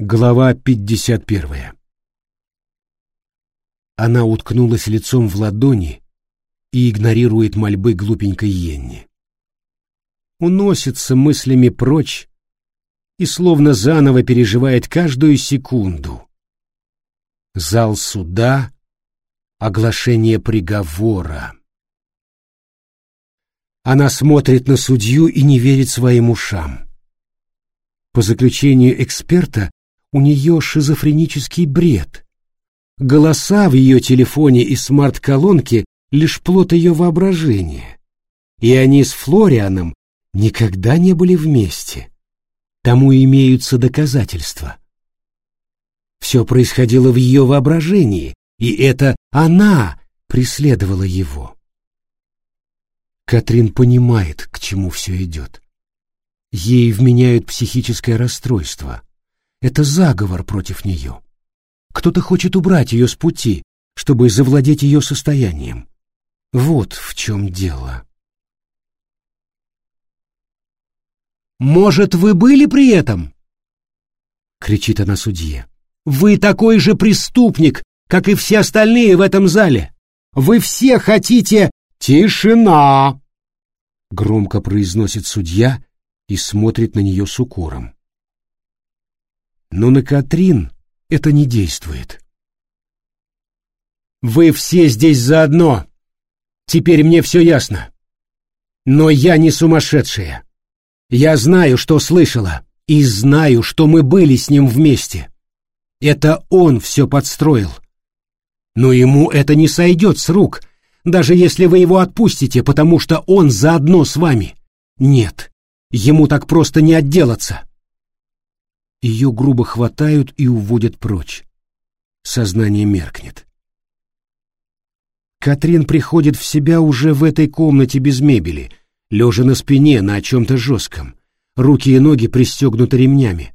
Глава 51. Она уткнулась лицом в ладони и игнорирует мольбы глупенькой Йенни. Уносится мыслями прочь и словно заново переживает каждую секунду. Зал суда, оглашение приговора. Она смотрит на судью и не верит своим ушам. По заключению эксперта, у нее шизофренический бред. Голоса в ее телефоне и смарт-колонке — лишь плод ее воображения. И они с Флорианом никогда не были вместе. Тому имеются доказательства. Все происходило в ее воображении, и это она преследовала его. Катрин понимает, к чему все идет. Ей вменяют психическое расстройство — это заговор против нее. Кто-то хочет убрать ее с пути, чтобы завладеть ее состоянием. Вот в чем дело. «Может, вы были при этом?» — кричит она судье. «Вы такой же преступник, как и все остальные в этом зале. Вы все хотите...» «Тишина!» — громко произносит судья и смотрит на нее с укором. Но на Катрин это не действует. «Вы все здесь заодно. Теперь мне все ясно. Но я не сумасшедшая. Я знаю, что слышала, и знаю, что мы были с ним вместе. Это он все подстроил. Но ему это не сойдет с рук, даже если вы его отпустите, потому что он заодно с вами. Нет, ему так просто не отделаться. Ее грубо хватают и уводят прочь. Сознание меркнет. Катрин приходит в себя уже в этой комнате без мебели, лежа на спине на чем-то жестком. Руки и ноги пристегнуты ремнями.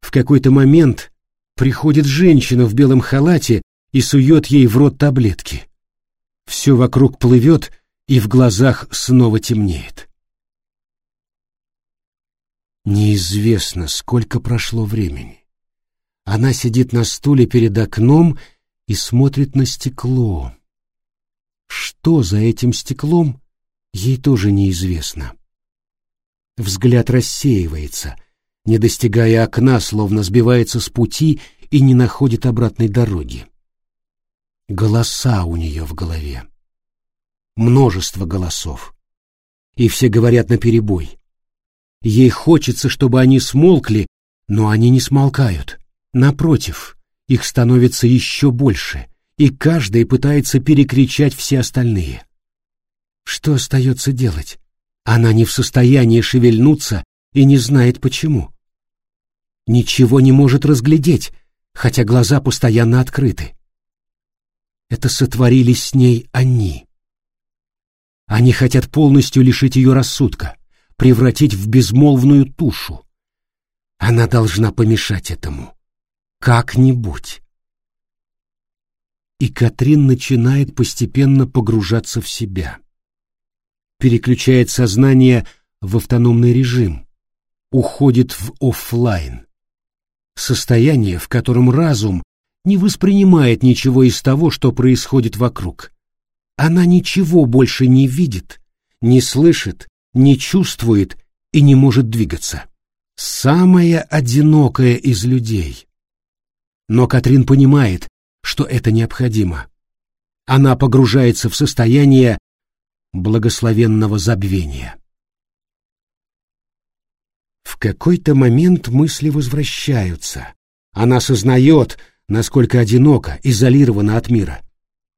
В какой-то момент приходит женщина в белом халате и сует ей в рот таблетки. Все вокруг плывет, и в глазах снова темнеет. Неизвестно, сколько прошло времени. Она сидит на стуле перед окном и смотрит на стекло. Что за этим стеклом, ей тоже неизвестно. Взгляд рассеивается, не достигая окна, словно сбивается с пути и не находит обратной дороги. Голоса у нее в голове. Множество голосов. И все говорят наперебой. Ей хочется, чтобы они смолкли, но они не смолкают. Напротив, их становится еще больше, и каждый пытается перекричать все остальные. Что остается делать? Она не в состоянии шевельнуться и не знает почему. Ничего не может разглядеть, хотя глаза постоянно открыты. Это сотворили с ней они. Они хотят полностью лишить ее рассудка превратить в безмолвную тушу. Она должна помешать этому. Как-нибудь. И Катрин начинает постепенно погружаться в себя. Переключает сознание в автономный режим, уходит в офлайн. Состояние, в котором разум не воспринимает ничего из того, что происходит вокруг. Она ничего больше не видит, не слышит не чувствует и не может двигаться. Самая одинокая из людей. Но Катрин понимает, что это необходимо. Она погружается в состояние благословенного забвения. В какой-то момент мысли возвращаются. Она сознает, насколько одинока, изолирована от мира.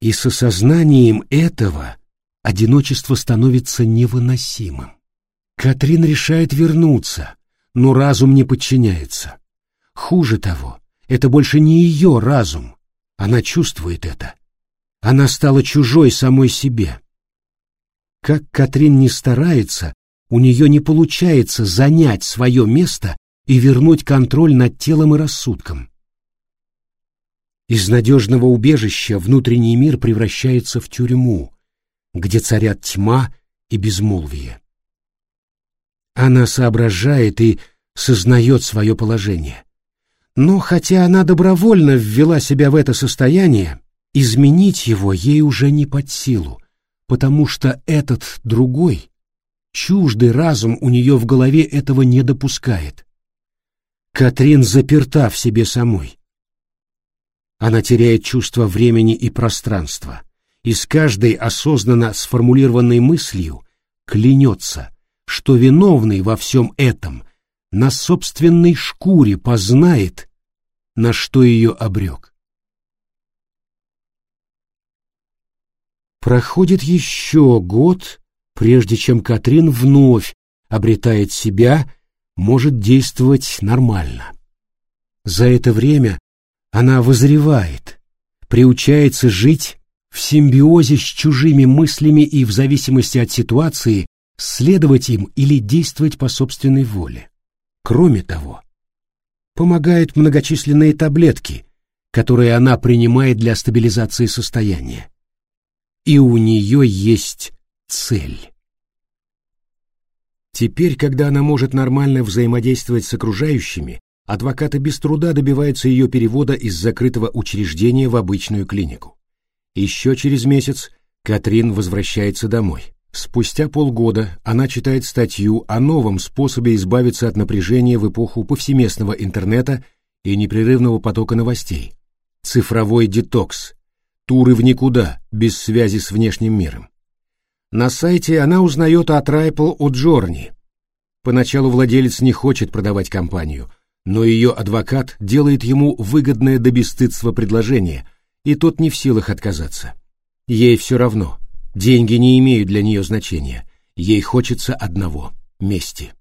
И с осознанием этого одиночество становится невыносимым. Катрин решает вернуться, но разум не подчиняется. Хуже того, это больше не ее разум. Она чувствует это. Она стала чужой самой себе. Как Катрин не старается, у нее не получается занять свое место и вернуть контроль над телом и рассудком. Из надежного убежища внутренний мир превращается в тюрьму, где царят тьма и безмолвие. Она соображает и сознает свое положение, Но хотя она добровольно ввела себя в это состояние, изменить его ей уже не под силу, потому что этот другой, чуждый разум у нее в голове этого не допускает. Катрин заперта в себе самой. Она теряет чувство времени и пространства, и с каждой осознанно сформулированной мыслью клянется, что виновный во всем этом на собственной шкуре познает, на что ее обрек. Проходит еще год, прежде чем Катрин вновь обретает себя, может действовать нормально. За это время она возревает, приучается жить в симбиозе с чужими мыслями и в зависимости от ситуации следовать им или действовать по собственной воле. Кроме того, помогают многочисленные таблетки, которые она принимает для стабилизации состояния. И у нее есть цель. Теперь, когда она может нормально взаимодействовать с окружающими, адвокаты без труда добиваются ее перевода из закрытого учреждения в обычную клинику. Еще через месяц Катрин возвращается домой. Спустя полгода она читает статью о новом способе избавиться от напряжения в эпоху повсеместного интернета и непрерывного потока новостей. Цифровой детокс. Туры в никуда, без связи с внешним миром. На сайте она узнает о Трайпл Джорни. Поначалу владелец не хочет продавать компанию, но ее адвокат делает ему выгодное до бесстыдства предложение, и тот не в силах отказаться. Ей все равно, деньги не имеют для нее значения, ей хочется одного — мести.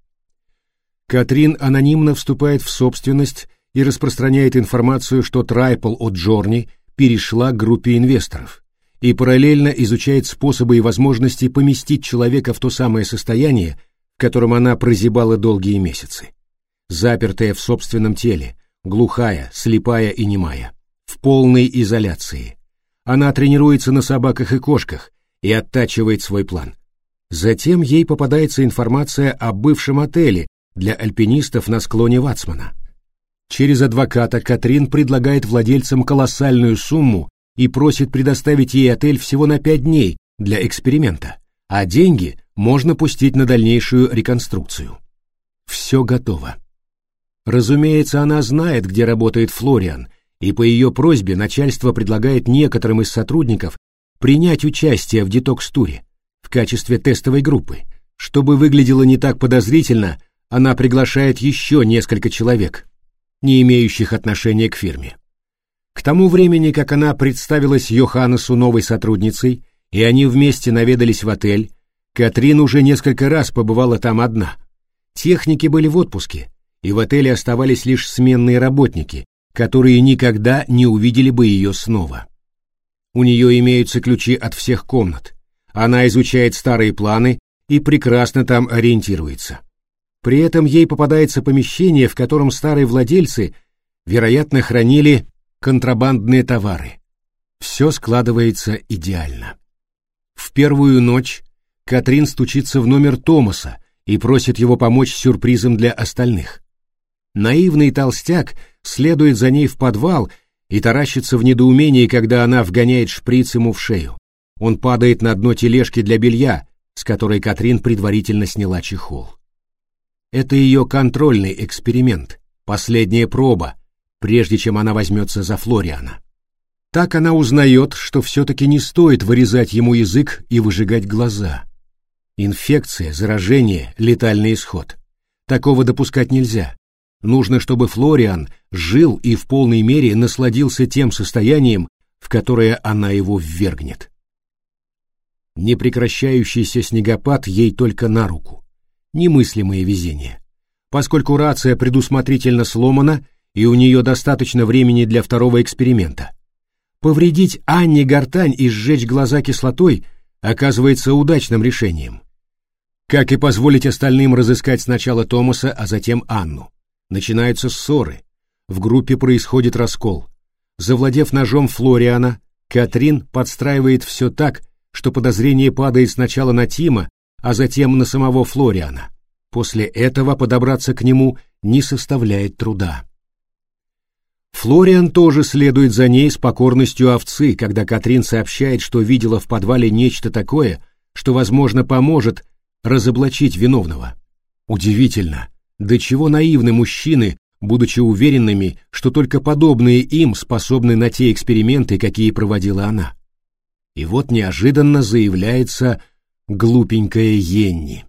Катрин анонимно вступает в собственность и распространяет информацию, что Трайпл от Джорни перешла к группе инвесторов и параллельно изучает способы и возможности поместить человека в то самое состояние, в котором она прозябала долгие месяцы. Запертая в собственном теле, глухая, слепая и немая, в полной изоляции. Она тренируется на собаках и кошках и оттачивает свой план. Затем ей попадается информация о бывшем отеле для альпинистов на склоне Вацмана. Через адвоката Катрин предлагает владельцам колоссальную сумму и просит предоставить ей отель всего на пять дней для эксперимента, а деньги можно пустить на дальнейшую реконструкцию. Все готово. Разумеется, она знает, где работает Флориан, и по ее просьбе начальство предлагает некоторым из сотрудников принять участие в детокс-туре в качестве тестовой группы. Чтобы выглядело не так подозрительно, она приглашает еще несколько человек, не имеющих отношения к фирме. К тому времени, как она представилась Йоханнесу новой сотрудницей, и они вместе наведались в отель, Катрин уже несколько раз побывала там одна. Техники были в отпуске, и в отеле оставались лишь сменные работники, которые никогда не увидели бы ее снова. У нее имеются ключи от всех комнат. Она изучает старые планы и прекрасно там ориентируется. При этом ей попадается помещение, в котором старые владельцы, вероятно, хранили контрабандные товары. Все складывается идеально. В первую ночь Катрин стучится в номер Томаса и просит его помочь сюрпризом для остальных. Наивный толстяк следует за ней в подвал и таращится в недоумении, когда она вгоняет шприц ему в шею. Он падает на дно тележки для белья, с которой Катрин предварительно сняла чехол. Это ее контрольный эксперимент, последняя проба, прежде чем она возьмется за Флориана. Так она узнает, что все-таки не стоит вырезать ему язык и выжигать глаза. Инфекция, заражение, летальный исход. Такого допускать нельзя. Нужно, чтобы Флориан жил и в полной мере насладился тем состоянием, в которое она его ввергнет. Непрекращающийся снегопад ей только на руку. Немыслимое везение. Поскольку рация предусмотрительно сломана, и у нее достаточно времени для второго эксперимента. Повредить Анне гортань и сжечь глаза кислотой оказывается удачным решением. Как и позволить остальным разыскать сначала Томаса, а затем Анну. Начинаются ссоры. В группе происходит раскол. Завладев ножом Флориана, Катрин подстраивает все так, что подозрение падает сначала на Тима, а затем на самого Флориана. После этого подобраться к нему не составляет труда. Флориан тоже следует за ней с покорностью овцы, когда Катрин сообщает, что видела в подвале нечто такое, что, возможно, поможет разоблачить виновного. Удивительно, до чего наивны мужчины, будучи уверенными, что только подобные им способны на те эксперименты, какие проводила она. И вот неожиданно заявляется глупенькая Йенни.